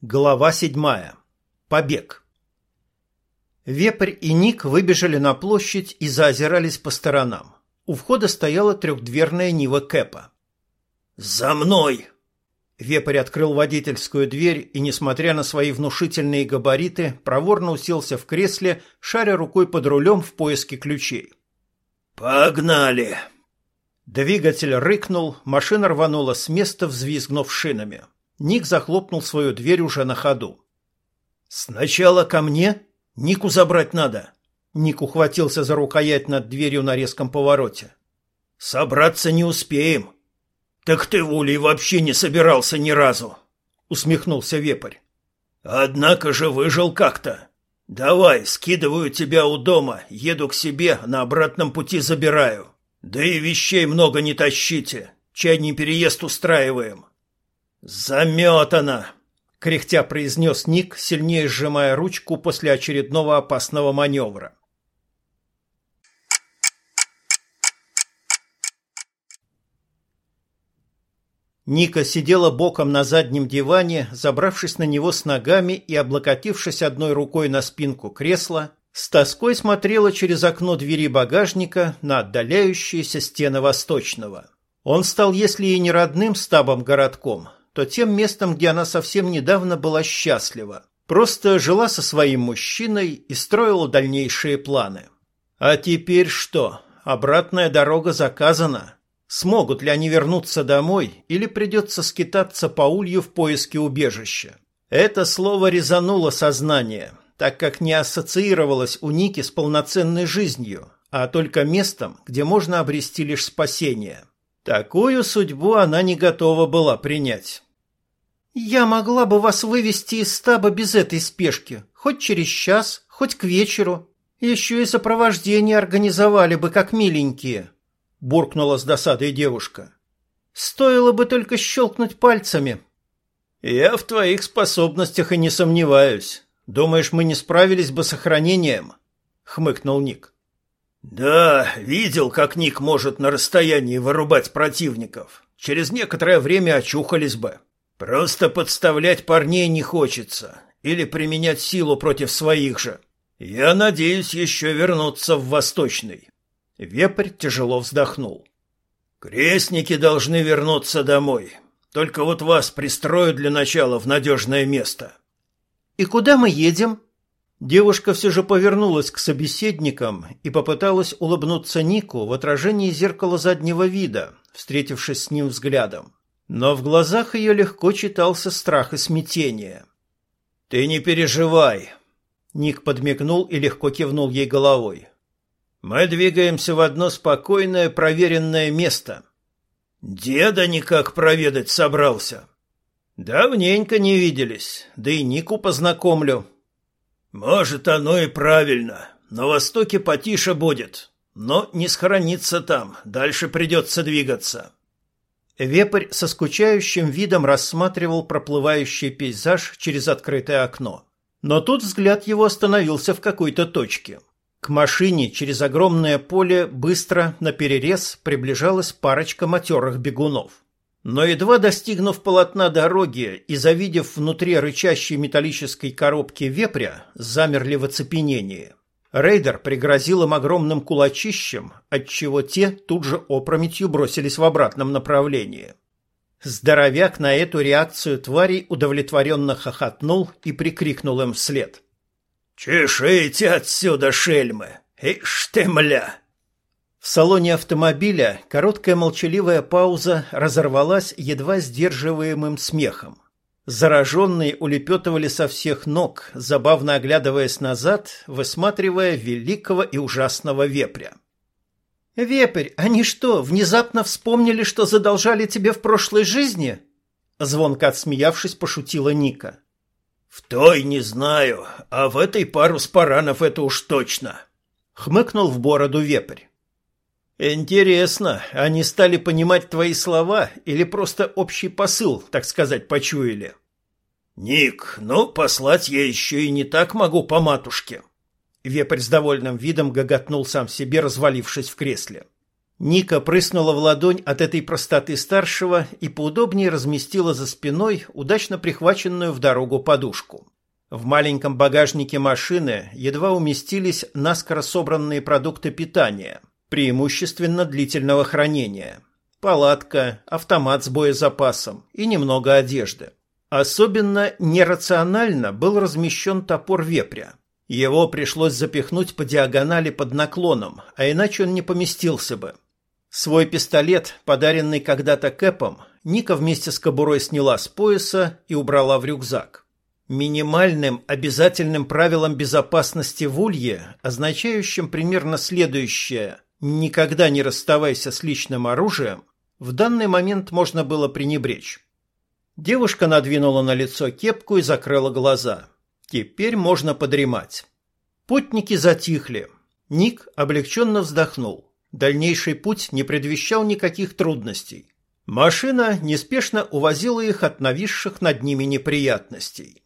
Глава седьмая. Побег. Вепрь и Ник выбежали на площадь и заозирались по сторонам. У входа стояла трехдверная Нива Кэпа. «За мной!» Вепрь открыл водительскую дверь и, несмотря на свои внушительные габариты, проворно уселся в кресле, шаря рукой под рулем в поиске ключей. «Погнали!» Двигатель рыкнул, машина рванула с места, взвизгнув шинами. Ник захлопнул свою дверь уже на ходу. «Сначала ко мне? Нику забрать надо!» Ник ухватился за рукоять над дверью на резком повороте. «Собраться не успеем!» «Так ты, Вулей, вообще не собирался ни разу!» — усмехнулся Вепрь. «Однако же выжил как-то. Давай, скидываю тебя у дома, еду к себе, на обратном пути забираю. Да и вещей много не тащите, чай не переезд устраиваем. «Заметано!» — кряхтя произнес Ник, сильнее сжимая ручку после очередного опасного маневра. Ника сидела боком на заднем диване, забравшись на него с ногами и облокотившись одной рукой на спинку кресла, с тоской смотрела через окно двери багажника на отдаляющиеся стены Восточного. Он стал, если и не родным стабом городком, то тем местом, где она совсем недавно была счастлива. Просто жила со своим мужчиной и строила дальнейшие планы. А теперь что? Обратная дорога заказана. Смогут ли они вернуться домой или придется скитаться по улью в поиске убежища? Это слово резануло сознание, так как не ассоциировалось у Ники с полноценной жизнью, а только местом, где можно обрести лишь спасение. Такую судьбу она не готова была принять. «Я могла бы вас вывести из стаба без этой спешки, хоть через час, хоть к вечеру. Еще и сопровождение организовали бы, как миленькие», — буркнула с досадой девушка. «Стоило бы только щелкнуть пальцами». «Я в твоих способностях и не сомневаюсь. Думаешь, мы не справились бы с охранением?» — хмыкнул Ник. «Да, видел, как Ник может на расстоянии вырубать противников. Через некоторое время очухались бы». Просто подставлять парней не хочется или применять силу против своих же. Я надеюсь еще вернуться в Восточный. Вепрь тяжело вздохнул. Крестники должны вернуться домой. Только вот вас пристрою для начала в надежное место. И куда мы едем? Девушка все же повернулась к собеседникам и попыталась улыбнуться Нику в отражении зеркала заднего вида, встретившись с ним взглядом. Но в глазах ее легко читался страх и смятение. «Ты не переживай!» Ник подмигнул и легко кивнул ей головой. «Мы двигаемся в одно спокойное, проверенное место. Деда никак проведать собрался. Давненько не виделись, да и Нику познакомлю». «Может, оно и правильно. На востоке потише будет, но не схорониться там, дальше придется двигаться». Вепрь со скучающим видом рассматривал проплывающий пейзаж через открытое окно. Но тут взгляд его остановился в какой-то точке. К машине через огромное поле быстро на перерез приближалась парочка матерых бегунов. Но едва достигнув полотна дороги и завидев внутри рычащей металлической коробки вепря, замерли в оцепенении. Рейдер пригрозил им огромным кулачищем, отчего те тут же опрометью бросились в обратном направлении. Здоровяк на эту реакцию тварей удовлетворенно хохотнул и прикрикнул им вслед. «Чешите отсюда, шельмы! Ишь ты, мля!» В салоне автомобиля короткая молчаливая пауза разорвалась едва сдерживаемым смехом. Зараженные улепетывали со всех ног, забавно оглядываясь назад, высматривая великого и ужасного вепря. «Вепрь, они что, внезапно вспомнили, что задолжали тебе в прошлой жизни?» Звонко отсмеявшись, пошутила Ника. «В той не знаю, а в этой пару спаранов это уж точно!» Хмыкнул в бороду вепрь. «Интересно, они стали понимать твои слова или просто общий посыл, так сказать, почуяли?» «Ник, ну, послать я еще и не так могу по матушке». Вепрь с довольным видом гоготнул сам себе, развалившись в кресле. Ника прыснула в ладонь от этой простоты старшего и поудобнее разместила за спиной удачно прихваченную в дорогу подушку. В маленьком багажнике машины едва уместились наскоро собранные продукты питания, преимущественно длительного хранения. Палатка, автомат с боезапасом и немного одежды. Особенно нерационально был размещен топор вепря. Его пришлось запихнуть по диагонали под наклоном, а иначе он не поместился бы. Свой пистолет, подаренный когда-то Кэпом, Ника вместе с кобурой сняла с пояса и убрала в рюкзак. Минимальным обязательным правилом безопасности в Улье, означающим примерно следующее «никогда не расставайся с личным оружием», в данный момент можно было пренебречь. Девушка надвинула на лицо кепку и закрыла глаза. Теперь можно подремать. Путники затихли. Ник облегченно вздохнул. Дальнейший путь не предвещал никаких трудностей. Машина неспешно увозила их от нависших над ними неприятностей.